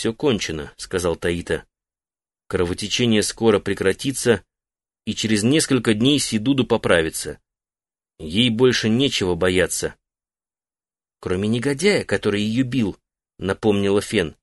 «Все кончено», — сказал Таита. «Кровотечение скоро прекратится, и через несколько дней Сидуду поправится. Ей больше нечего бояться». «Кроме негодяя, который ее бил», — напомнила Фен.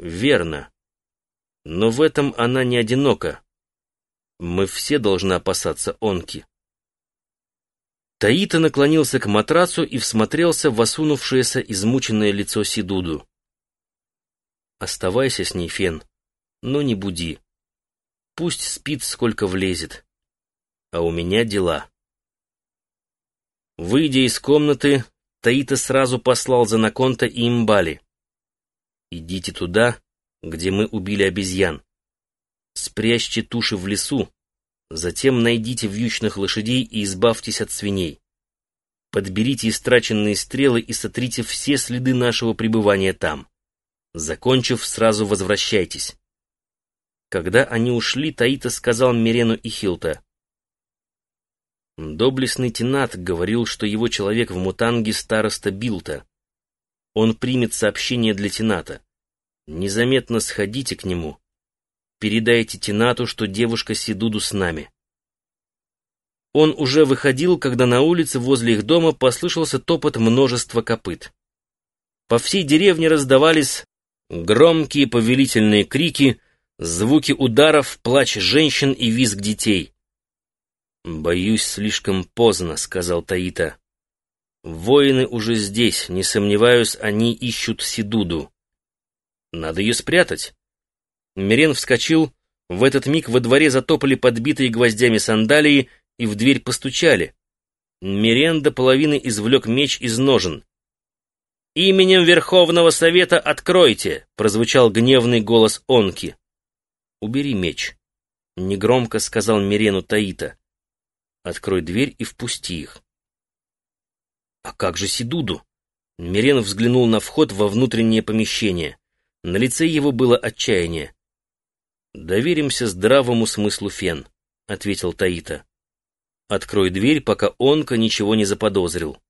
«Верно. Но в этом она не одинока. Мы все должны опасаться Онки». Таита наклонился к матрацу и всмотрелся в осунувшееся измученное лицо Сидуду. «Оставайся с ней, Фен, но не буди. Пусть спит, сколько влезет. А у меня дела». Выйдя из комнаты, Таита сразу послал за Наконта и Имбали. «Идите туда, где мы убили обезьян. Спрячьте туши в лесу, Затем найдите вьючных лошадей и избавьтесь от свиней. Подберите истраченные стрелы и сотрите все следы нашего пребывания там. Закончив, сразу возвращайтесь. Когда они ушли, Таита сказал Мирену и Хилта. Доблестный Тенат говорил, что его человек в Мутанге староста Билта. Он примет сообщение для Тената. Незаметно сходите к нему Передайте Тинату, что девушка Сидуду с нами. Он уже выходил, когда на улице возле их дома послышался топот множества копыт. По всей деревне раздавались громкие повелительные крики, звуки ударов, плач женщин и визг детей. «Боюсь, слишком поздно», — сказал Таита. «Воины уже здесь, не сомневаюсь, они ищут Сидуду. Надо ее спрятать. Мирен вскочил, в этот миг во дворе затопали подбитые гвоздями сандалии и в дверь постучали. Мирен до половины извлек меч из ножен. «Именем Верховного Совета откройте!» — прозвучал гневный голос Онки. «Убери меч», — негромко сказал Мирену Таита. «Открой дверь и впусти их». «А как же Сидуду?» Мирен взглянул на вход во внутреннее помещение. На лице его было отчаяние. «Доверимся здравому смыслу Фен», — ответил Таита. «Открой дверь, пока Онка ничего не заподозрил».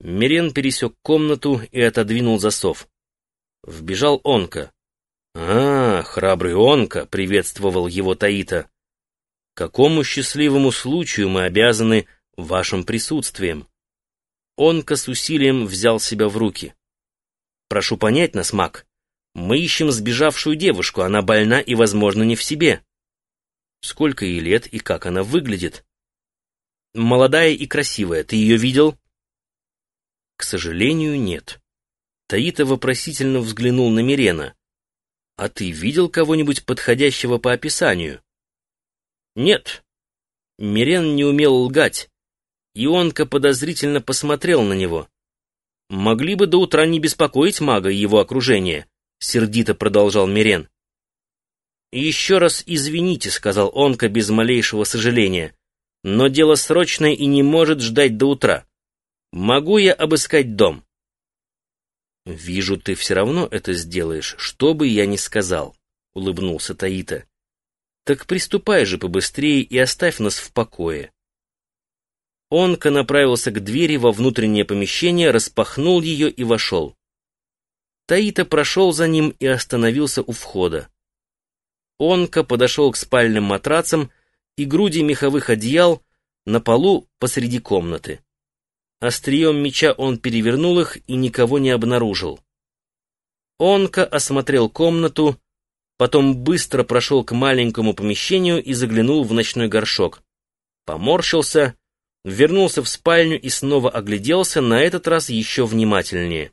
Мирен пересек комнату и отодвинул засов. Вбежал Онка. «А, храбрый Онка!» — приветствовал его Таита. «Какому счастливому случаю мы обязаны вашим присутствием?» Онка с усилием взял себя в руки. «Прошу понять нас, маг. Мы ищем сбежавшую девушку, она больна и, возможно, не в себе. Сколько ей лет и как она выглядит? Молодая и красивая, ты ее видел? К сожалению, нет. Таита вопросительно взглянул на Мирена. А ты видел кого-нибудь подходящего по описанию? Нет. Мирен не умел лгать. Ионка подозрительно посмотрел на него. Могли бы до утра не беспокоить мага и его окружение. — сердито продолжал Мирен. «Еще раз извините», — сказал Онка без малейшего сожаления, «но дело срочное и не может ждать до утра. Могу я обыскать дом?» «Вижу, ты все равно это сделаешь, что бы я ни сказал», — улыбнулся Таита. «Так приступай же побыстрее и оставь нас в покое». Онка направился к двери во внутреннее помещение, распахнул ее и вошел. Таита прошел за ним и остановился у входа. Онка подошел к спальным матрацам и груди меховых одеял на полу посреди комнаты. Острием меча он перевернул их и никого не обнаружил. Онка осмотрел комнату, потом быстро прошел к маленькому помещению и заглянул в ночной горшок. Поморщился, вернулся в спальню и снова огляделся, на этот раз еще внимательнее.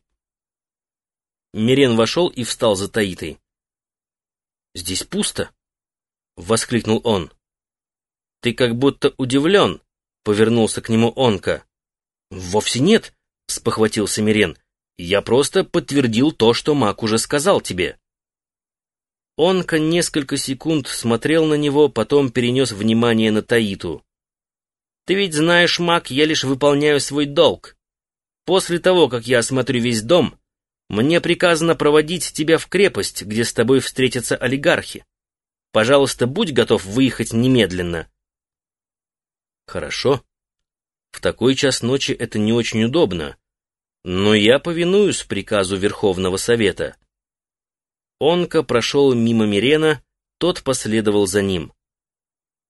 Мирен вошел и встал за Таитой. «Здесь пусто!» — воскликнул он. «Ты как будто удивлен», — повернулся к нему Онка. «Вовсе нет», — спохватился Мирен. «Я просто подтвердил то, что маг уже сказал тебе». Онка несколько секунд смотрел на него, потом перенес внимание на Таиту. «Ты ведь знаешь, маг, я лишь выполняю свой долг. После того, как я осмотрю весь дом, мне приказано проводить тебя в крепость, где с тобой встретятся олигархи. Пожалуйста, будь готов выехать немедленно. Хорошо. В такой час ночи это не очень удобно, но я повинуюсь приказу Верховного Совета. Онка прошел мимо Мирена, тот последовал за ним.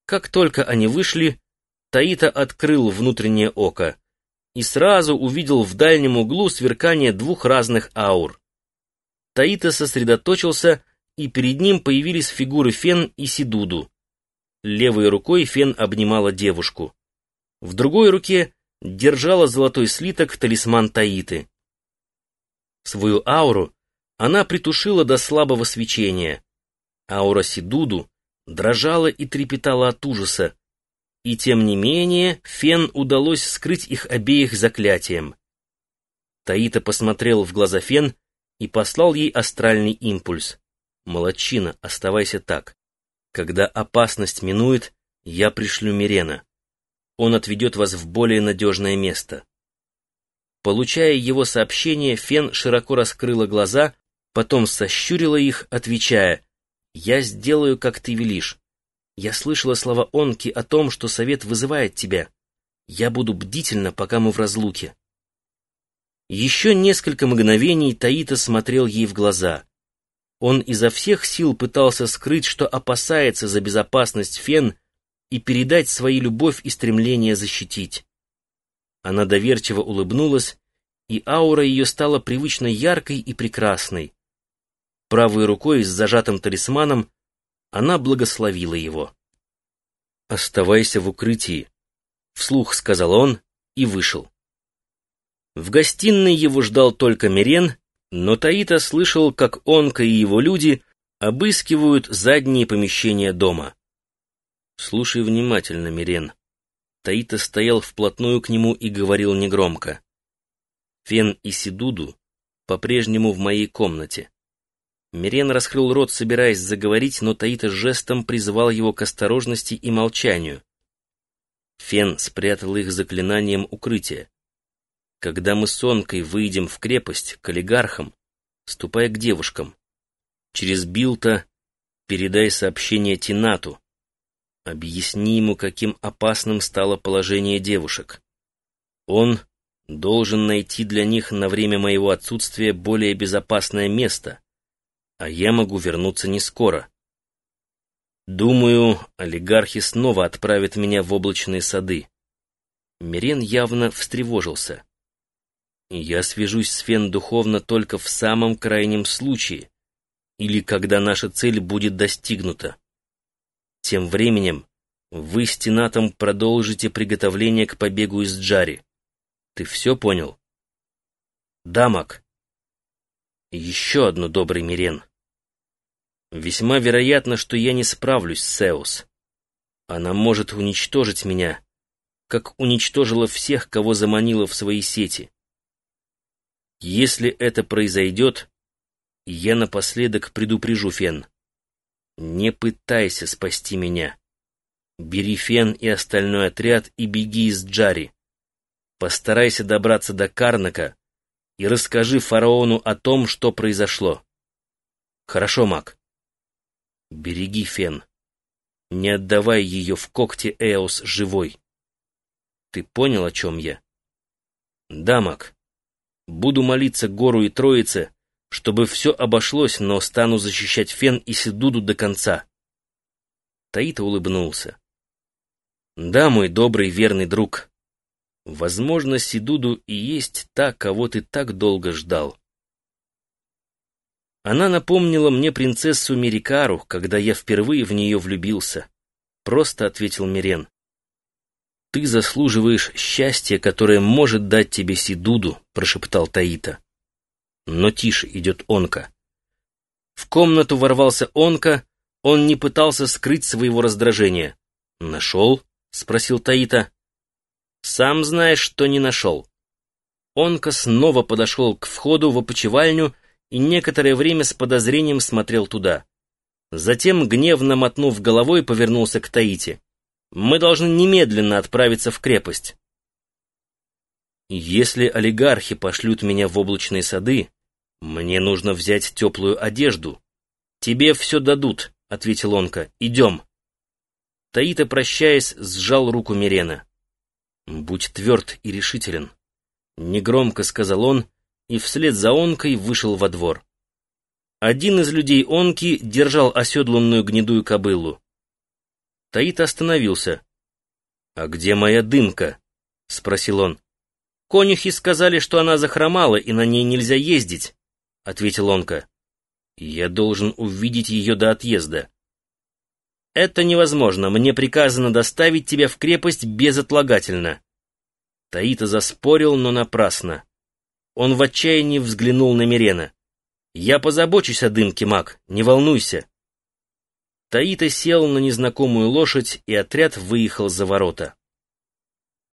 Как только они вышли, Таита открыл внутреннее око и сразу увидел в дальнем углу сверкание двух разных аур. Таита сосредоточился, и перед ним появились фигуры Фен и Сидуду. Левой рукой Фен обнимала девушку. В другой руке держала золотой слиток талисман Таиты. Свою ауру она притушила до слабого свечения. Аура Сидуду дрожала и трепетала от ужаса, и тем не менее Фен удалось скрыть их обеих заклятием. Таита посмотрел в глаза Фен и послал ей астральный импульс. «Молодчина, оставайся так. Когда опасность минует, я пришлю Мирена. Он отведет вас в более надежное место». Получая его сообщение, Фен широко раскрыла глаза, потом сощурила их, отвечая «Я сделаю, как ты велишь. Я слышала слова Онки о том, что совет вызывает тебя. Я буду бдительна, пока мы в разлуке. Еще несколько мгновений Таита смотрел ей в глаза. Он изо всех сил пытался скрыть, что опасается за безопасность Фен и передать свою любовь и стремление защитить. Она доверчиво улыбнулась, и аура ее стала привычно яркой и прекрасной. Правой рукой с зажатым талисманом она благословила его. «Оставайся в укрытии», — вслух сказал он и вышел. В гостиной его ждал только Мирен, но Таита слышал, как Онка и его люди обыскивают задние помещения дома. «Слушай внимательно, Мирен». Таита стоял вплотную к нему и говорил негромко. «Фен и Сидуду по-прежнему в моей комнате. Мирен раскрыл рот, собираясь заговорить, но Таита жестом призвал его к осторожности и молчанию. Фен спрятал их заклинанием укрытия. Когда мы с Онкой выйдем в крепость, к олигархам, ступай к девушкам. Через Билта передай сообщение Тинату. Объясни ему, каким опасным стало положение девушек. Он должен найти для них на время моего отсутствия более безопасное место — а я могу вернуться не скоро. Думаю, олигархи снова отправят меня в облачные сады. Мирен явно встревожился. Я свяжусь с Фен духовно только в самом крайнем случае, или когда наша цель будет достигнута. Тем временем вы с Тинатом продолжите приготовление к побегу из Джари. Ты все понял? Да, Мак. Еще одно добрый Мирен. Весьма вероятно, что я не справлюсь с Сеус. Она может уничтожить меня, как уничтожила всех, кого заманила в свои сети. Если это произойдет, я напоследок предупрежу Фен. Не пытайся спасти меня. Бери Фен и остальной отряд и беги из Джари. Постарайся добраться до Карнака и расскажи фараону о том, что произошло. Хорошо, Мак. Береги Фен. Не отдавай ее в когти Эос живой. Ты понял, о чем я? Да, Мак. Буду молиться Гору и Троице, чтобы все обошлось, но стану защищать Фен и Сидуду до конца. Таита улыбнулся. Да, мой добрый верный друг. Возможно, Сидуду и есть та, кого ты так долго ждал. Она напомнила мне принцессу Мерикару, когда я впервые в нее влюбился. Просто ответил Мирен. «Ты заслуживаешь счастья, которое может дать тебе Сидуду», — прошептал Таита. Но тише идет Онка. В комнату ворвался Онка, он не пытался скрыть своего раздражения. «Нашел?» — спросил Таита. «Сам знаешь, что не нашел». Онка снова подошел к входу в опочивальню и некоторое время с подозрением смотрел туда. Затем, гневно мотнув головой, повернулся к Таити. «Мы должны немедленно отправиться в крепость». «Если олигархи пошлют меня в облачные сады, мне нужно взять теплую одежду. Тебе все дадут», — ответил Онка. «Идем». Таита, прощаясь, сжал руку Мирена. «Будь тверд и решителен», — негромко сказал он, — и вслед за онкой вышел во двор. Один из людей Онки держал оседланную гнедую кобылу. Таит остановился. «А где моя дымка?» — спросил он. «Конюхи сказали, что она захромала, и на ней нельзя ездить», — ответил Онка. «Я должен увидеть ее до отъезда». «Это невозможно. Мне приказано доставить тебя в крепость безотлагательно». Таита заспорил, но напрасно. Он в отчаянии взглянул на Мирена. «Я позабочусь о дымке, маг, не волнуйся». Таита сел на незнакомую лошадь, и отряд выехал за ворота.